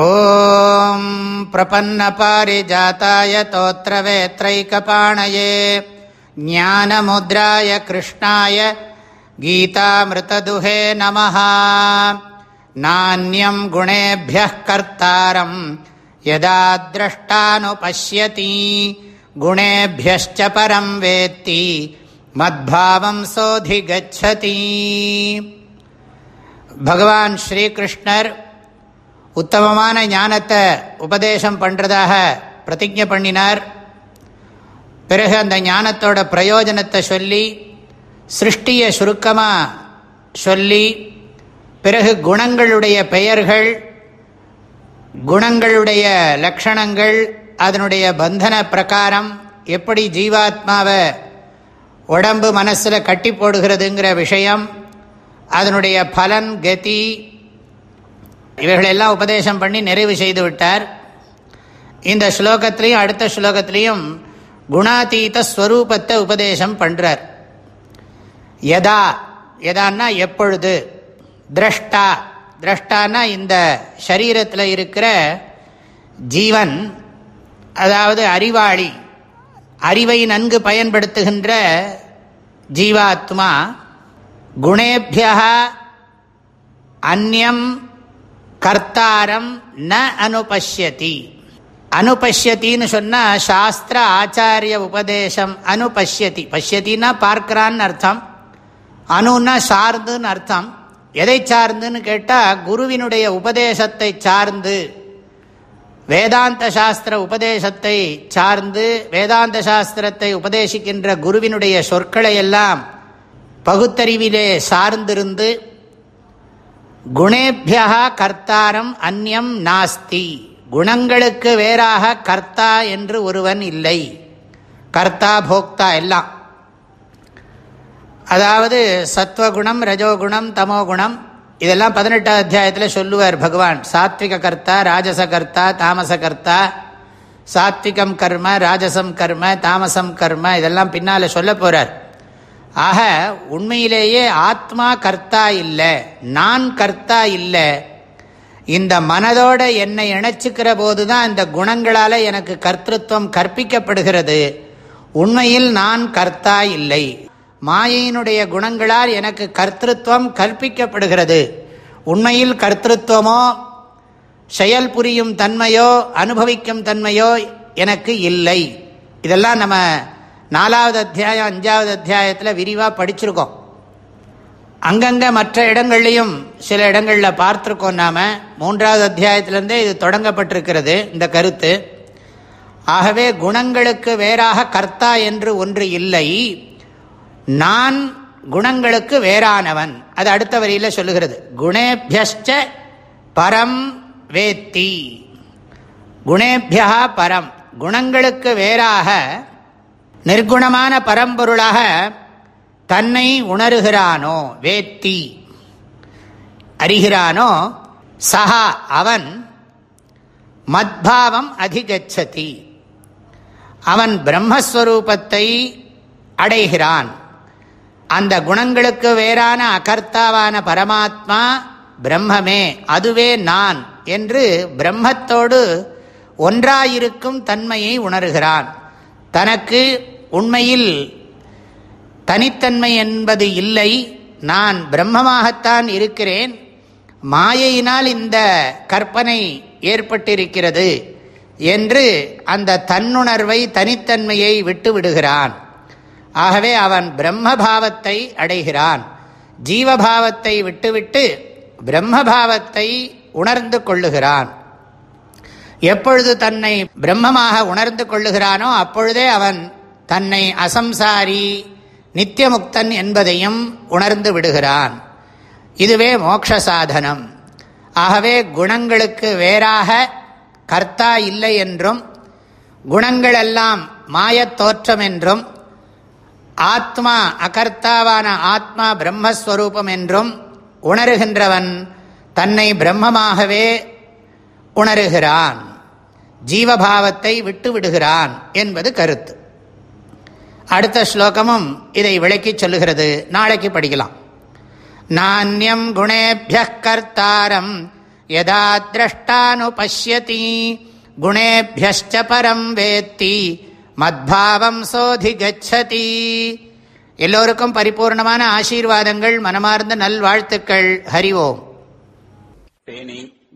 ॐ प्रपन्नपारिजाताय तोत्रवेत्रैकपाणये, ज्ञानमुद्राय कृष्णाय गीतामृतदुहे नमः। नान्यं गुणेभ्यः कर्तारम् यदा द्रष्टानुपश्यति, गुणेभ्यश्च परं वेत्ति, मद्भावं सोऽधिगच्छति। भगवान् श्रीकृष्णर् உத்தமமான ஞானத்தை உபதேசம் பண்ணுறதாக பிரதிஜை பண்ணினார். பிறகு அந்த ஞானத்தோட பிரயோஜனத்தை சொல்லி சிருஷ்டியை சுருக்கமாக சொல்லி பிறகு குணங்களுடைய பெயர்கள் குணங்களுடைய லக்ஷணங்கள் அதனுடைய பந்தன பிரகாரம் எப்படி ஜீவாத்மாவை உடம்பு மனசில் கட்டி போடுகிறதுங்கிற விஷயம் அதனுடைய பலன் கதி இவைகளெல்லாம் உபதேசம் பண்ணி நிறைவு செய்து விட்டார். இந்த ஸ்லோகத்திலையும் அடுத்த ஸ்லோகத்திலையும் குணாதீத ஸ்வரூபத்தை உபதேசம் பண்ணுறார் யதா எதான்னா எப்பொழுது? திரஷ்டா திரஷ்டானா இந்த சரீரத்தில் இருக்கிற ஜீவன் அதாவது அறிவாளி அறிவை நன்கு பயன்படுத்துகின்ற ஜீவாத்மா குணேபியா அந்நியம் கர்த்தாரம் ந அனுபஷ்யதி. அனுபஷ்யத்தின்னு சொன்னால் சாஸ்திர ஆச்சாரிய உபதேசம் அனுபஷ்யதி. பஷ்யத்தின்னா பார்க்கிறான்னு அர்த்தம். அணுன்னா சார்ந்துன்னு அர்த்தம். எதை சார்ந்துன்னு கேட்டால் குருவினுடைய உபதேசத்தை சார்ந்து வேதாந்த சாஸ்திர உபதேசத்தை சார்ந்து வேதாந்த சாஸ்திரத்தை உபதேசிக்கின்ற குருவினுடைய சொற்களை எல்லாம் பகுத்தறிவிலே சார்ந்திருந்து குணேபியா கர்த்தாரம் அந்யம் நாஸ்தி. குணங்களுக்கு வேறாக கர்த்தா என்று ஒருவன் இல்லை. கர்த்தா போக்தா எல்லாம். அதாவது சத்வகுணம் ரஜோகுணம் தமோகுணம் இதெல்லாம் பதினெட்டாம் அத்தியாயத்தில் சொல்லுவார் பகவான். சாத்விக கர்த்தா ராஜச கர்த்தா தாமச கர்த்தா. சாத்விகம் கர்ம ராஜசம் கர்ம தாமசம் கர்ம இதெல்லாம் பின்னால் சொல்ல போகிறார் ஆக உண்மையிலேயே ஆத்மா கர்த்தா இல்லை நான் கர்த்தா இல்லை. இந்த மனதோட என்னை இணைச்சிக்கிற போது தான் இந்த குணங்களால் எனக்கு கர்த்தத்துவம் கற்பிக்கப்படுகிறது. உண்மையில் நான் கர்த்தா இல்லை. மாயையினுடைய குணங்களால் எனக்கு கர்த்தத்துவம் கற்பிக்கப்படுகிறது. உண்மையில் கர்த்தத்துவமோ செயல் புரியும் தன்மையோ அனுபவிக்கும் தன்மையோ எனக்கு இல்லை. இதெல்லாம் நம்ம நாலாவது அத்தியாயம் அஞ்சாவது அத்தியாயத்தில் விரிவாக படிச்சிருக்கோம். அங்கங்கே மற்ற இடங்கள்லையும் சில இடங்களில் பார்த்துருக்கோம் நாம். மூன்றாவது அத்தியாயத்திலேருந்தே இது தொடங்கப்பட்டிருக்கிறது இந்த கருத்து. ஆகவே குணங்களுக்கு வேறாக கர்த்தா என்று ஒன்று இல்லை. நான் குணங்களுக்கு வேறானவன். அது அடுத்த வரியில் சொல்லுகிறது. குணேபியஷ்ட பரம் வேத்தி. குணேபியா பரம். குணங்களுக்கு வேறாக நிர்குணமான பரம்பொருளாக தன்னை உணர்கிறானோ வேத்தி. அறிகிறானோ சஹா அவன் மத்பாவம் அதிகச்சதி. அவன் பிரம்மஸ்வரூபத்தை அடைகிறான். அந்த குணங்களுக்கு வேறான அகர்த்தாவான பரமாத்மா பிரம்மமே அதுவே நான் என்று பிரம்மத்தோடு ஒன்றாயிருக்கும் தன்மையை உணர்கிறான். தனக்கு உண்மையில் தனித்தன்மை என்பது இல்லை. நான் பிரம்மமாகத்தான் இருக்கிறேன். மாயையினால் இந்த கற்பனை ஏற்பட்டிருக்கிறது என்று அந்த தன்னுணர்வை தனித்தன்மையை விட்டு விடுகிறான் ஆகவே அவன் பிரம்மபாவத்தை அடைகிறான். ஜீவபாவத்தை விட்டுவிட்டு பிரம்மபாவத்தை உணர்ந்து கொள்ளுகிறான். எப்பொழுது தன்னை பிரம்மமாக உணர்ந்து கொள்ளுகிறானோ அப்பொழுதே அவன் தன்னை அசம்சாரி நித்தியமுக்தன் என்பதையும் உணர்ந்து விடுகிறான். இதுவே மோக்ஷ சாதனம் ஆகவே குணங்களுக்கு வேறாக கர்த்தா இல்லை என்றும் குணங்களெல்லாம் மாயத் தோற்றம் என்றும் ஆத்மா அகர்த்தாவான ஆத்மா பிரம்மஸ்வரூபம் என்றும் உணர்கின்றவன் தன்னை பிரம்மமாகவே உணர்கிறான். ஜீவபாவத்தை விட்டு விடுகிறான் என்பது கருத்து. அடுத்த ஸ்லோகமும் இதை விளக்கி சொல்லுகிறது. நாளைக்கு படிக்கலாம். நானியம் குணேபிய கர்த்தாரம் யதா திரஷ்டானுபஷ்யதி குணேபியश्च பரம் வேத்தி மத்பாவம் சோதி கச்சதி எல்லோருக்கும் பரிபூர்ணமான ஆசீர்வாதங்கள் மனமார்ந்த நல்வாழ்த்துக்கள். ஹரி ஓம். தேனி.